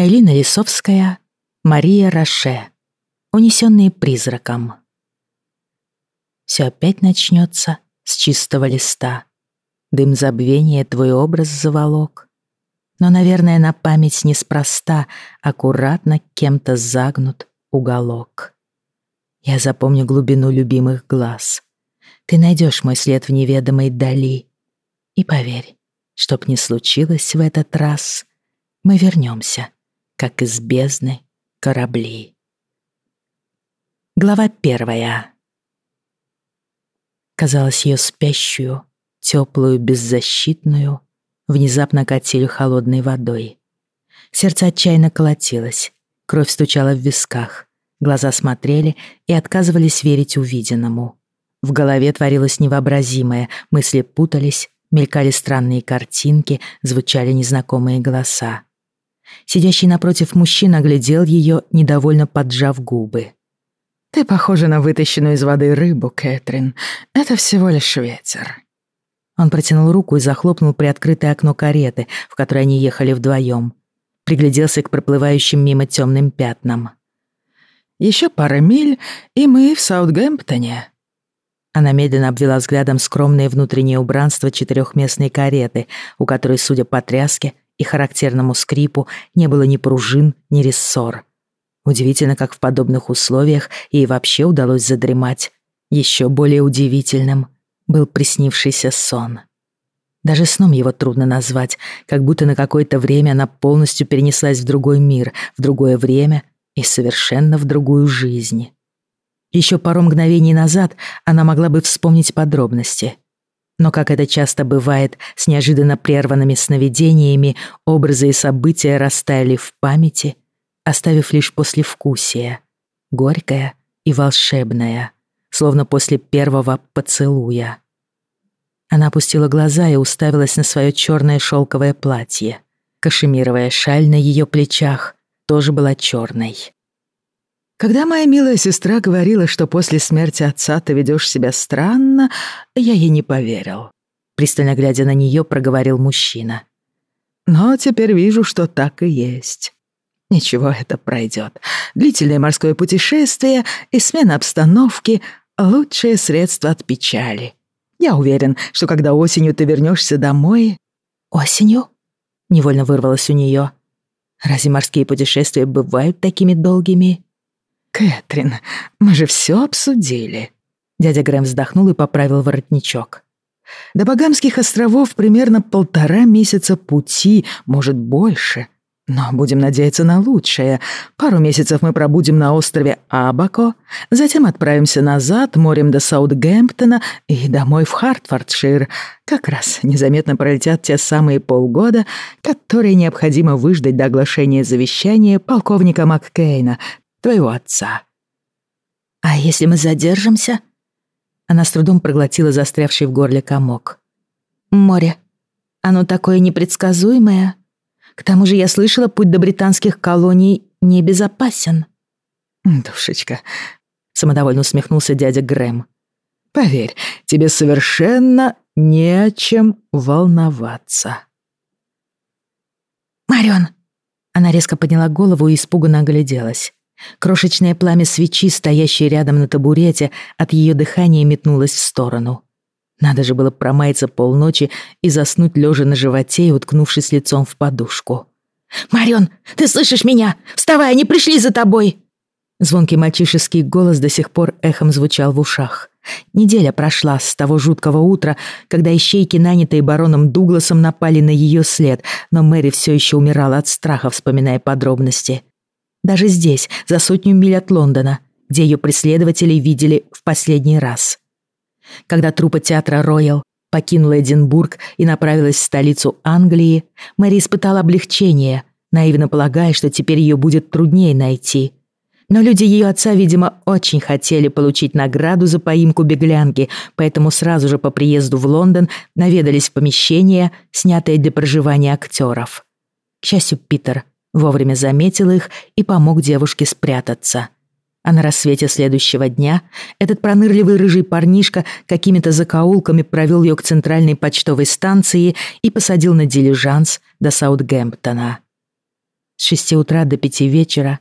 Элина Лисовская, Мария Роше. Унесенные призраком. Все опять начнется с чистого листа. Дым забвения твой образ заволок. Но, наверное, на память неспроста аккуратно кем-то загнут уголок. Я запомню глубину любимых глаз. Ты найдешь мой след в неведомой дали. И поверь, чтоб не случилось в этот раз, мы вернемся как из бездны корабли. Глава первая. Казалось, ее спящую, теплую, беззащитную, внезапно катили холодной водой. Сердце отчаянно колотилось, кровь стучала в висках, глаза смотрели и отказывались верить увиденному. В голове творилось невообразимое, мысли путались, мелькали странные картинки, звучали незнакомые голоса. Сидящий напротив мужчина оглядел ее, недовольно поджав губы. «Ты похожа на вытащенную из воды рыбу, Кэтрин. Это всего лишь ветер». Он протянул руку и захлопнул приоткрытое окно кареты, в которой они ехали вдвоем. Пригляделся к проплывающим мимо темным пятнам. «Еще пара миль, и мы в Саутгемптоне». Она медленно обвела взглядом скромное внутреннее убранство четырехместной кареты, у которой, судя по тряске, и характерному скрипу не было ни пружин, ни рессор. Удивительно, как в подобных условиях ей вообще удалось задремать. Еще более удивительным был приснившийся сон. Даже сном его трудно назвать, как будто на какое-то время она полностью перенеслась в другой мир, в другое время и совершенно в другую жизнь. Еще пару мгновений назад она могла бы вспомнить подробности — но, как это часто бывает с неожиданно прерванными сновидениями, образы и события растаяли в памяти, оставив лишь послевкусие, горькое и волшебное, словно после первого поцелуя. Она опустила глаза и уставилась на свое черное шелковое платье. Кашемировая шаль на ее плечах тоже была черной. Когда моя милая сестра говорила, что после смерти отца ты ведешь себя странно, я ей не поверил. Пристально глядя на нее, проговорил мужчина. Но теперь вижу, что так и есть. Ничего, это пройдет. Длительное морское путешествие и смена обстановки — лучшее средство от печали. Я уверен, что когда осенью ты вернешься домой... Осенью? Невольно вырвалось у нее. Разве морские путешествия бывают такими долгими? «Кэтрин, мы же все обсудили». Дядя Грэм вздохнул и поправил воротничок. «До Багамских островов примерно полтора месяца пути, может, больше. Но будем надеяться на лучшее. Пару месяцев мы пробудем на острове Абако, затем отправимся назад морем до Саутгемптона и домой в Хартфордшир. Как раз незаметно пролетят те самые полгода, которые необходимо выждать до оглашения завещания полковника Маккейна, твоего отца». «А если мы задержимся?» Она с трудом проглотила застрявший в горле комок. «Море. Оно такое непредсказуемое. К тому же я слышала, путь до британских колоний небезопасен». «Душечка», — самодовольно усмехнулся дядя Грэм. «Поверь, тебе совершенно не о чем волноваться». «Марион!» Она резко подняла голову и испуганно огляделась. Крошечное пламя свечи, стоящее рядом на табурете, от ее дыхания метнулось в сторону. Надо же было промаяться полночи и заснуть лежа на животе и уткнувшись лицом в подушку. «Марион, ты слышишь меня? Вставай, они пришли за тобой!» Звонкий мальчишеский голос до сих пор эхом звучал в ушах. Неделя прошла с того жуткого утра, когда ищейки, нанятые бароном Дугласом, напали на ее след, но Мэри все еще умирала от страха, вспоминая подробности. Даже здесь, за сотню миль от Лондона, где ее преследователи видели в последний раз. Когда труппа театра «Роял» покинула Эдинбург и направилась в столицу Англии, Мэри испытала облегчение, наивно полагая, что теперь ее будет труднее найти. Но люди ее отца, видимо, очень хотели получить награду за поимку беглянки, поэтому сразу же по приезду в Лондон наведались в помещение, снятое для проживания актеров. К счастью, Питер вовремя заметил их и помог девушке спрятаться. А на рассвете следующего дня этот пронырливый рыжий парнишка какими-то закоулками провел ее к центральной почтовой станции и посадил на дилижанс до Саутгемптона. С шести утра до пяти вечера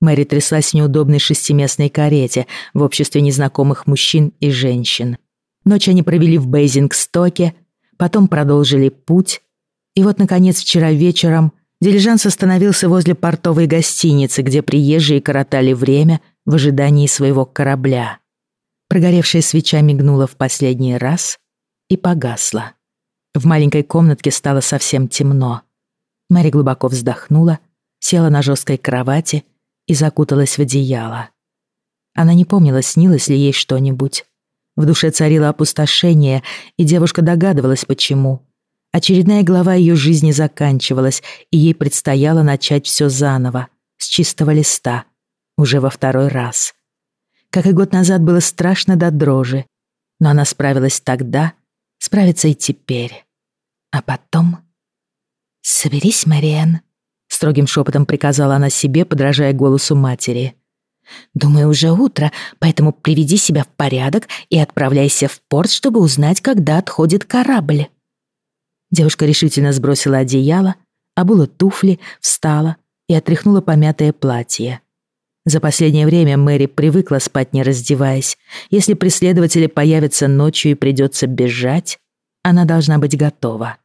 Мэри тряслась в неудобной шестиместной карете в обществе незнакомых мужчин и женщин. Ночь они провели в Бейзингстоке, потом продолжили путь, и вот, наконец, вчера вечером дилижанс остановился возле портовой гостиницы, где приезжие коротали время в ожидании своего корабля. Прогоревшая свеча мигнула в последний раз и погасла. В маленькой комнатке стало совсем темно. Мэри глубоко вздохнула, села на жесткой кровати и закуталась в одеяло. Она не помнила, снилось ли ей что-нибудь. В душе царило опустошение, и девушка догадывалась, почему. Очередная глава ее жизни заканчивалась, и ей предстояло начать все заново, с чистого листа, уже во второй раз. Как и год назад было страшно до дрожи, но она справилась тогда, справится и теперь. А потом... «Соберись, Мариэн», Строгим шепотом приказала она себе, подражая голосу матери. «Думаю, уже утро, поэтому приведи себя в порядок и отправляйся в порт, чтобы узнать, когда отходит корабль». Девушка решительно сбросила одеяло, обула туфли, встала и отряхнула помятое платье. За последнее время Мэри привыкла спать не раздеваясь. Если преследователи появятся ночью и придется бежать, она должна быть готова.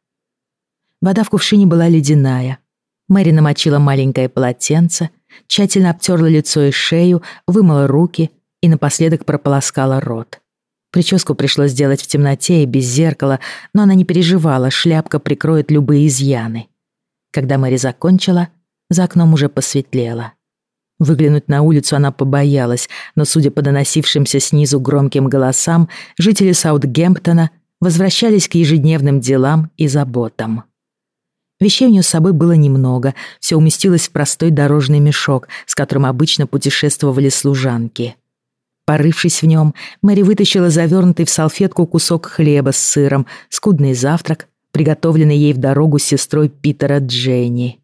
Вода в кувшине была ледяная, Мэри намочила маленькое полотенце, тщательно обтерла лицо и шею, вымыла руки и напоследок прополоскала рот. Прическу пришлось сделать в темноте и без зеркала, но она не переживала, шляпка прикроет любые изъяны. Когда Мэри закончила, за окном уже посветлело. Выглянуть на улицу она побоялась, но, судя по доносившимся снизу громким голосам, жители Саутгемптона возвращались к ежедневным делам и заботам. Вещей у нее с собой было немного, все уместилось в простой дорожный мешок, с которым обычно путешествовали служанки. Порывшись в нем, Мэри вытащила завернутый в салфетку кусок хлеба с сыром, скудный завтрак, приготовленный ей в дорогу с сестрой Питера Дженни.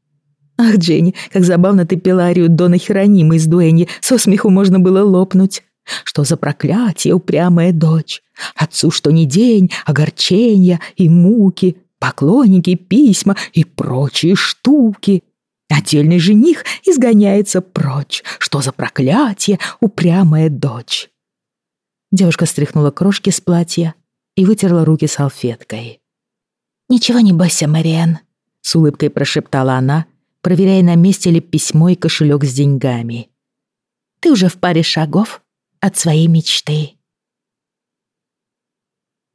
«Ах, Дженни, как забавно ты пела арию Дона Херонима из Дуэньи, со смеху можно было лопнуть. Что за проклятие, упрямая дочь? Отцу что ни день, огорчения и муки, поклонники, письма и прочие штуки. Отдельный жених изгоняется прочь. Что за проклятие, упрямая дочь!» Девушка стряхнула крошки с платья и вытерла руки салфеткой. «Ничего не бойся, Мариан», — с улыбкой прошептала она, проверяя, на месте ли письмо и кошелек с деньгами. «Ты уже в паре шагов от своей мечты».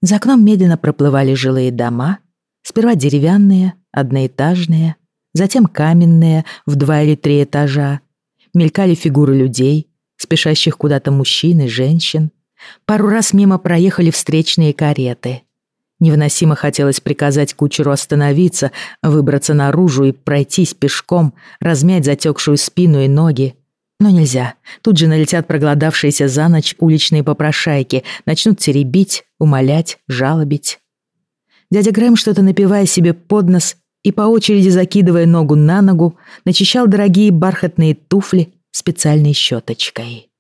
За окном медленно проплывали жилые дома, Сперва деревянные, одноэтажные, затем каменные в два или три этажа. Мелькали фигуры людей, спешащих куда-то мужчин и женщин. Пару раз мимо проехали встречные кареты. Невыносимо хотелось приказать кучеру остановиться, выбраться наружу и пройтись пешком, размять затекшую спину и ноги. Но нельзя. Тут же налетят проголодавшиеся за ночь уличные попрошайки, начнут теребить, умолять, жалобить. Дядя Грэм, что-то напивая себе под нос и по очереди закидывая ногу на ногу, начищал дорогие бархатные туфли специальной щеточкой.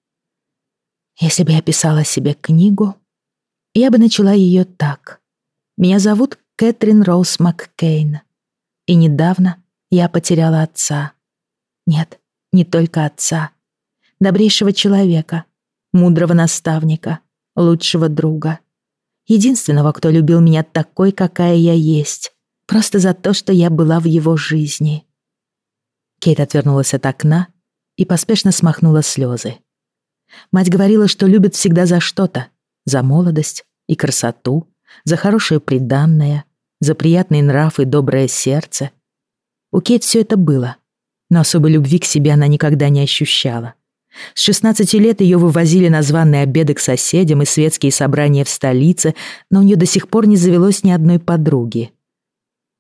Если бы я писала себе книгу, я бы начала ее так. Меня зовут Кэтрин Роуз Маккейн. И недавно я потеряла отца. Нет, не только отца. Добрейшего человека, мудрого наставника, лучшего друга единственного, кто любил меня такой, какая я есть, просто за то, что я была в его жизни. Кейт отвернулась от окна и поспешно смахнула слезы. Мать говорила, что любит всегда за что-то, за молодость и красоту, за хорошее приданное, за приятный нрав и доброе сердце. У Кейт все это было, но особой любви к себе она никогда не ощущала. С 16 лет ее вывозили на званые обеды к соседям и светские собрания в столице, но у нее до сих пор не завелось ни одной подруги.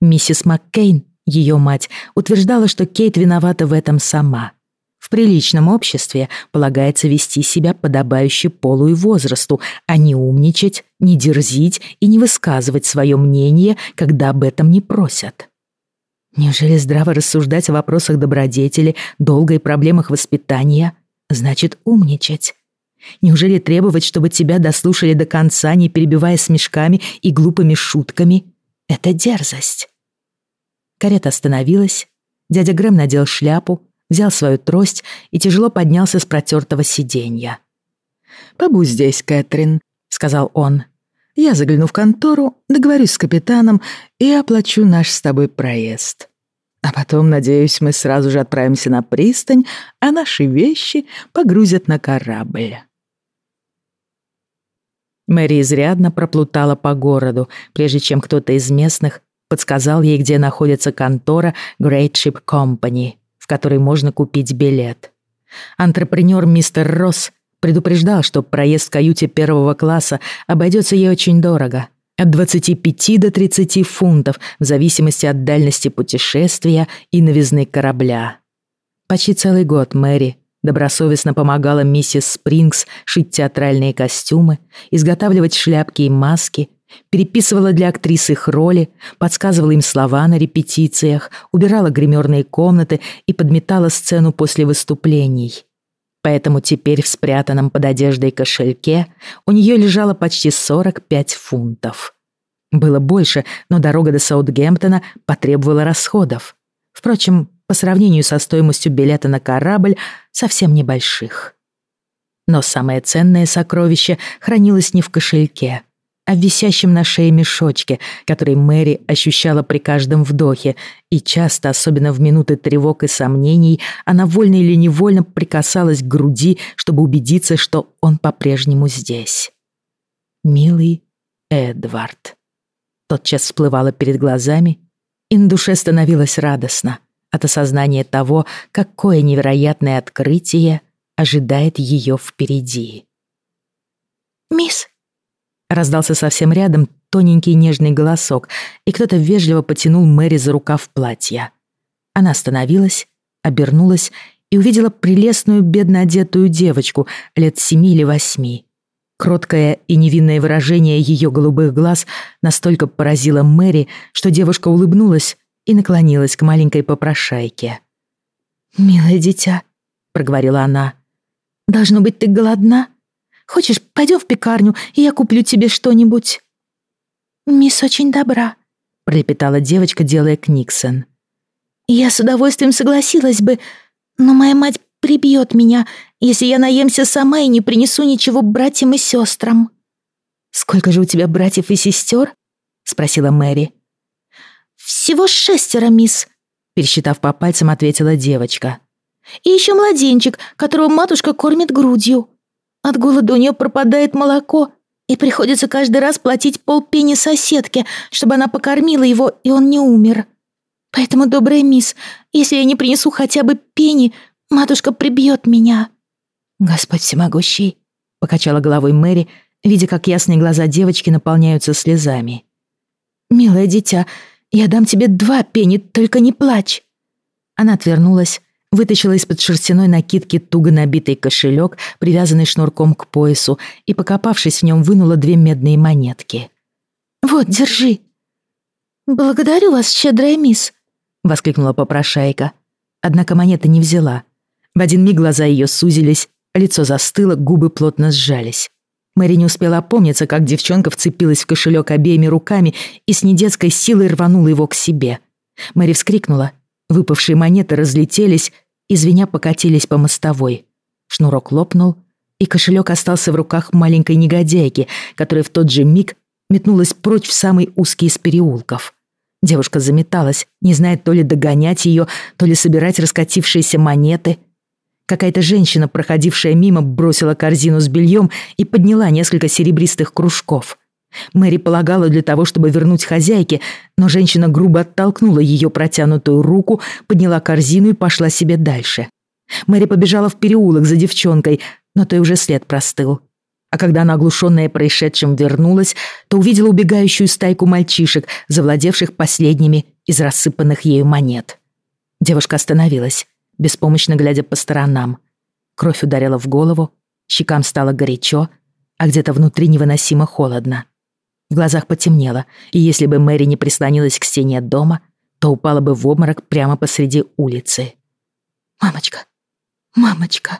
Миссис Маккейн, ее мать, утверждала, что Кейт виновата в этом сама. В приличном обществе полагается вести себя подобающе полу и возрасту, а не умничать, не дерзить и не высказывать свое мнение, когда об этом не просят. Неужели здраво рассуждать о вопросах добродетели, долга и проблемах воспитания – значит умничать. Неужели требовать, чтобы тебя дослушали до конца, не перебивая смешками и глупыми шутками? Это дерзость. Карета остановилась, Дядя Грэм надел шляпу, взял свою трость и тяжело поднялся с протертого сиденья. «Побудь здесь, Кэтрин», — сказал он. «Я загляну в контору, договорюсь с капитаном и оплачу наш с тобой проезд. А потом, надеюсь, мы сразу же отправимся на пристань, а наши вещи погрузят на корабль». Мэри изрядно проплутала по городу, прежде чем кто-то из местных подсказал ей, где находится контора Great Ship Company, в которой можно купить билет. Антрепренер мистер Росс предупреждал, что проезд в каюте первого класса обойдется ей очень дорого. От 25 до 30 фунтов, в зависимости от дальности путешествия и новизны корабля. Почти целый год Мэри добросовестно помогала миссис Спрингс шить театральные костюмы, изготавливать шляпки и маски, переписывала для актрис их роли, подсказывала им слова на репетициях, убирала гримерные комнаты и подметала сцену после выступлений. Поэтому теперь в спрятанном под одеждой кошельке у нее лежало почти 45 фунтов. Было больше, но дорога до Саутгемптона потребовала расходов. Впрочем, по сравнению со стоимостью билета на корабль, совсем небольших. Но самое ценное сокровище хранилось не в кошельке — о висящем на шее мешочке, который Мэри ощущала при каждом вдохе, и часто, особенно в минуты тревог и сомнений, она вольно или невольно прикасалась к груди, чтобы убедиться, что он по-прежнему здесь. «Милый Эдвард». Тотчас всплывала перед глазами, и на душе становилось радостно от осознания того, какое невероятное открытие ожидает ее впереди. «Мисс, Раздался совсем рядом тоненький нежный голосок, и кто-то вежливо потянул Мэри за рукав платья. Она остановилась, обернулась и увидела прелестную бедно одетую девочку лет семи или восьми. Кроткое и невинное выражение ее голубых глаз настолько поразило Мэри, что девушка улыбнулась и наклонилась к маленькой попрошайке. «Милое дитя», — проговорила она, — «должно быть, ты голодна?» Хочешь, пойдем в пекарню, и я куплю тебе что-нибудь?» «Мисс очень добра», — пролепетала девочка, делая книксон. «Я с удовольствием согласилась бы, но моя мать прибьет меня, если я наемся сама и не принесу ничего братьям и сестрам». «Сколько же у тебя братьев и сестер?» — спросила Мэри. «Всего шестеро, мисс», — пересчитав по пальцам, ответила девочка. «И еще младенчик, которого матушка кормит грудью». От голода у нее пропадает молоко, и приходится каждый раз платить полпени соседке, чтобы она покормила его, и он не умер. Поэтому, добрая мисс, если я не принесу хотя бы пени, матушка прибьет меня». «Господь всемогущий», — покачала головой Мэри, видя, как ясные глаза девочки наполняются слезами. «Милое дитя, я дам тебе два пени, только не плачь». Она отвернулась, вытащила из-под шерстяной накидки туго набитый кошелек, привязанный шнурком к поясу, и, покопавшись в нем, вынула две медные монетки. «Вот, держи». «Благодарю вас, щедрая мисс», — воскликнула попрошайка. Однако монеты не взяла. В один миг глаза ее сузились, лицо застыло, губы плотно сжались. Мэри не успела опомниться, как девчонка вцепилась в кошелек обеими руками и с недетской силой рванула его к себе. Мэри вскрикнула. Выпавшие монеты разлетелись, и звеня покатились по мостовой. Шнурок лопнул, и кошелек остался в руках маленькой негодяйки, которая в тот же миг метнулась прочь в самый узкий из переулков. Девушка заметалась, не зная то ли догонять ее, то ли собирать раскатившиеся монеты. Какая-то женщина, проходившая мимо, бросила корзину с бельем и подняла несколько серебристых кружков. Мэри полагала для того, чтобы вернуть хозяйке, но женщина грубо оттолкнула ее протянутую руку, подняла корзину и пошла себе дальше. Мэри побежала в переулок за девчонкой, но той уже след простыл. А когда она, оглушенная происшедшим, вернулась, то увидела убегающую стайку мальчишек, завладевших последними из рассыпанных ею монет. Девушка остановилась, беспомощно глядя по сторонам. Кровь ударила в голову, щекам стало горячо, а где-то внутри невыносимо холодно. В глазах потемнело, и если бы Мэри не прислонилась к стене дома, то упала бы в обморок прямо посреди улицы. «Мамочка! Мамочка!»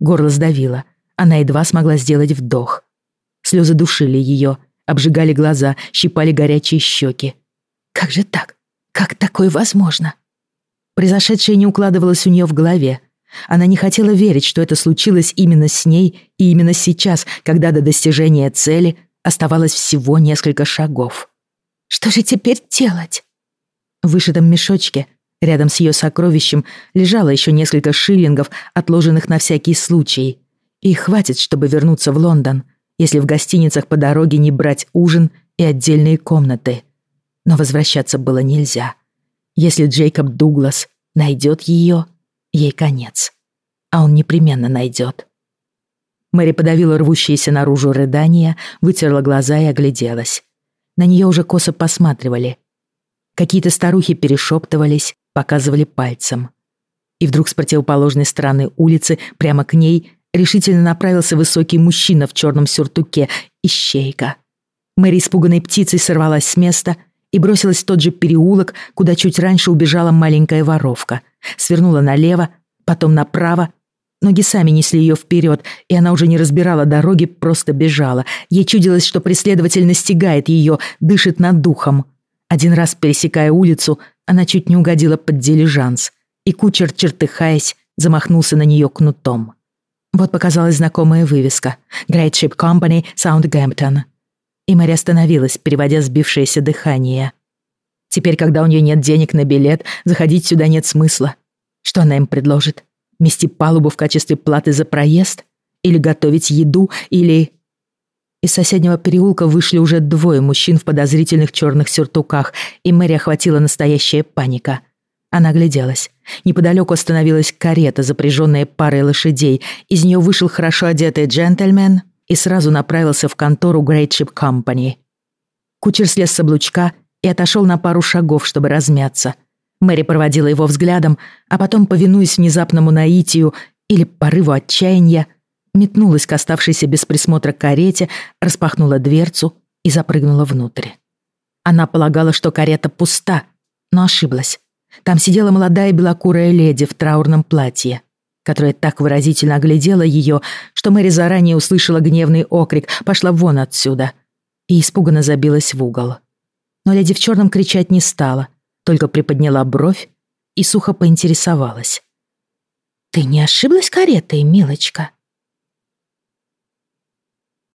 Горло сдавило. Она едва смогла сделать вдох. Слезы душили ее, обжигали глаза, щипали горячие щеки. Как же так? Как такое возможно? Произошедшее не укладывалось у нее в голове. Она не хотела верить, что это случилось именно с ней и именно сейчас, когда до достижения цели оставалось всего несколько шагов. «Что же теперь делать?» В вышитом мешочке, рядом с ее сокровищем, лежало еще несколько шиллингов, отложенных на всякий случай. И хватит, чтобы вернуться в Лондон, если в гостиницах по дороге не брать ужин и отдельные комнаты. Но возвращаться было нельзя. Если Джейкоб Дуглас найдет ее, ей конец. А он непременно найдет. Мэри подавила рвущиеся наружу рыдания, вытерла глаза и огляделась. На нее уже косо посматривали. Какие-то старухи перешептывались, показывали пальцем. И вдруг с противоположной стороны улицы, прямо к ней, решительно направился высокий мужчина в черном сюртуке, ищейка. Мэри испуганной птицей сорвалась с места и бросилась в тот же переулок, куда чуть раньше убежала маленькая воровка. Свернула налево, потом направо. Ноги сами несли ее вперед, и она уже не разбирала дороги, просто бежала. Ей чудилось, что преследователь настигает ее, дышит над духом. Один раз, пересекая улицу, она чуть не угодила под дилижанс, и кучер, чертыхаясь, замахнулся на нее кнутом. Вот показалась знакомая вывеска «Great Ship Company, Soundhampton». И Мэри остановилась, переводя сбившееся дыхание. Теперь, когда у нее нет денег на билет, заходить сюда нет смысла. Что она им предложит? Мести палубу в качестве платы за проезд? Или готовить еду? Или... Из соседнего переулка вышли уже двое мужчин в подозрительных черных сюртуках, и Мэри охватила настоящая паника. Она огляделась. Неподалеку остановилась карета, запряженная парой лошадей. Из нее вышел хорошо одетый джентльмен и сразу направился в контору Great Ship Company. Кучер слез с облучка и отошел на пару шагов, чтобы размяться. Мэри проводила его взглядом, а потом, повинуясь внезапному наитию или порыву отчаяния, метнулась к оставшейся без присмотра карете, распахнула дверцу и запрыгнула внутрь. Она полагала, что карета пуста, но ошиблась. Там сидела молодая белокурая леди в траурном платье, которая так выразительно оглядела ее, что Мэри заранее услышала гневный окрик «Пошла вон отсюда!» и испуганно забилась в угол. Но леди в черном кричать не стала, только приподняла бровь и сухо поинтересовалась. «Ты не ошиблась каретой, милочка?»